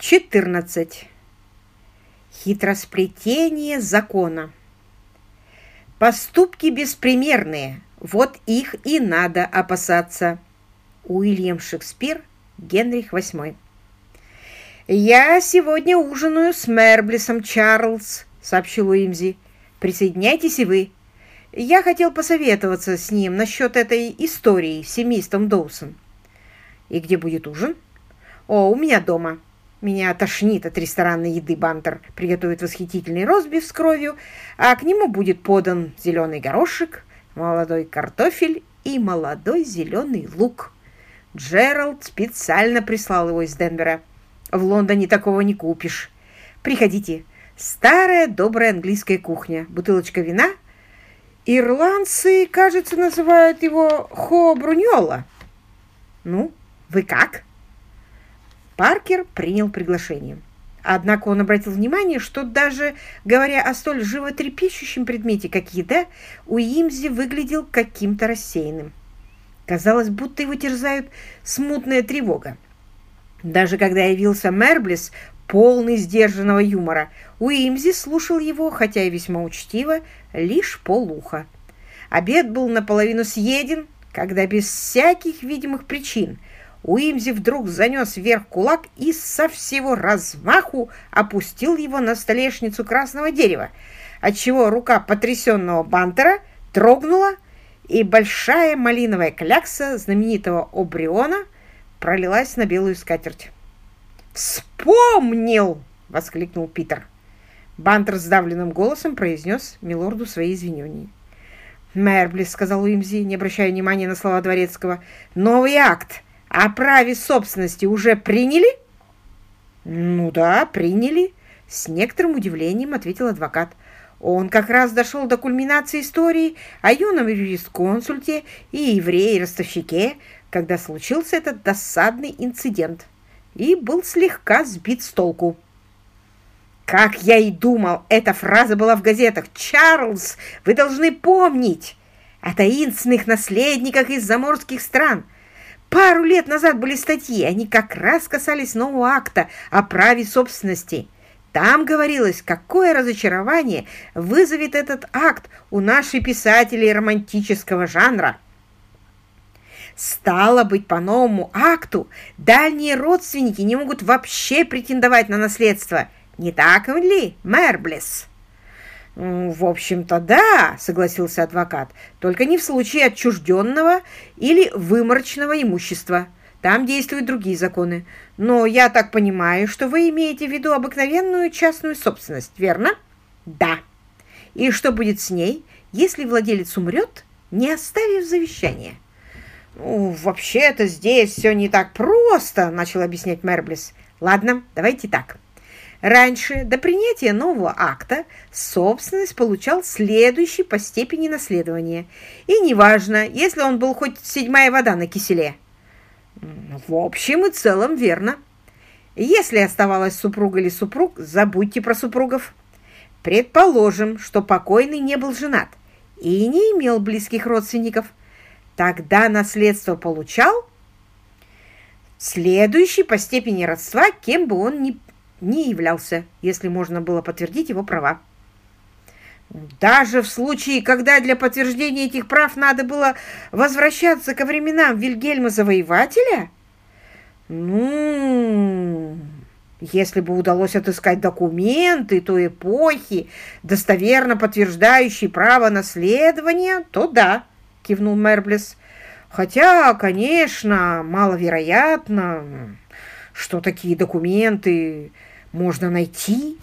14. Хитросплетение закона. Поступки беспримерные, вот их и надо опасаться. Уильям Шекспир, Генрих VIII. «Я сегодня ужинаю с Мерблисом, Чарльз», — сообщил Уимзи. «Присоединяйтесь и вы. Я хотел посоветоваться с ним насчет этой истории с семейством Доусон». «И где будет ужин?» «О, у меня дома». Меня тошнит от ресторанной еды Бантер. Приготовит восхитительный розбив с кровью, а к нему будет подан зеленый горошек, молодой картофель и молодой зеленый лук. Джеральд специально прислал его из Денвера. В Лондоне такого не купишь. Приходите. Старая добрая английская кухня. Бутылочка вина. Ирландцы, кажется, называют его хо бруньола. Ну, вы как? Паркер принял приглашение. Однако он обратил внимание, что даже говоря о столь животрепещущем предмете, как еда, Уимзи выглядел каким-то рассеянным. Казалось, будто его терзают смутная тревога. Даже когда явился Мерблис, полный сдержанного юмора, Уимзи слушал его, хотя и весьма учтиво, лишь полуха. Обед был наполовину съеден, когда без всяких видимых причин – Уимзи вдруг занес вверх кулак и со всего размаху опустил его на столешницу красного дерева, отчего рука потрясенного Бантера трогнула, и большая малиновая клякса знаменитого Обриона пролилась на белую скатерть. «Вспомнил!» — воскликнул Питер. Бантер сдавленным голосом произнес милорду свои извинения. «Мерблис», — сказал Уимзи, не обращая внимания на слова Дворецкого, — «новый акт о праве собственности уже приняли? Ну да, приняли. С некоторым удивлением ответил адвокат. Он как раз дошел до кульминации истории о юном юрисконсульте и еврее-ростовщике, когда случился этот досадный инцидент, и был слегка сбит с толку. Как я и думал, эта фраза была в газетах. «Чарльз, вы должны помнить о таинственных наследниках из заморских стран». Пару лет назад были статьи, они как раз касались нового акта о праве собственности. Там говорилось, какое разочарование вызовет этот акт у наших писателей романтического жанра. Стало быть, по новому акту дальние родственники не могут вообще претендовать на наследство. Не так ли, Мерблес? «В общем-то, да», — согласился адвокат, «только не в случае отчужденного или выморочного имущества. Там действуют другие законы. Но я так понимаю, что вы имеете в виду обыкновенную частную собственность, верно?» «Да». «И что будет с ней, если владелец умрет, не оставив завещание?» «Ну, вообще-то здесь все не так просто», — начал объяснять Мерблис. «Ладно, давайте так». Раньше, до принятия нового акта, собственность получал следующий по степени наследования. И неважно, если он был хоть седьмая вода на киселе. В общем и целом верно. Если оставалась супруга или супруг, забудьте про супругов. Предположим, что покойный не был женат и не имел близких родственников. Тогда наследство получал следующий по степени родства, кем бы он ни не являлся, если можно было подтвердить его права. Даже в случае, когда для подтверждения этих прав надо было возвращаться ко временам Вильгельма Завоевателя? Ну, если бы удалось отыскать документы той эпохи, достоверно подтверждающие право наследования, то да, кивнул Мерблес. Хотя, конечно, маловероятно, что такие документы можно найти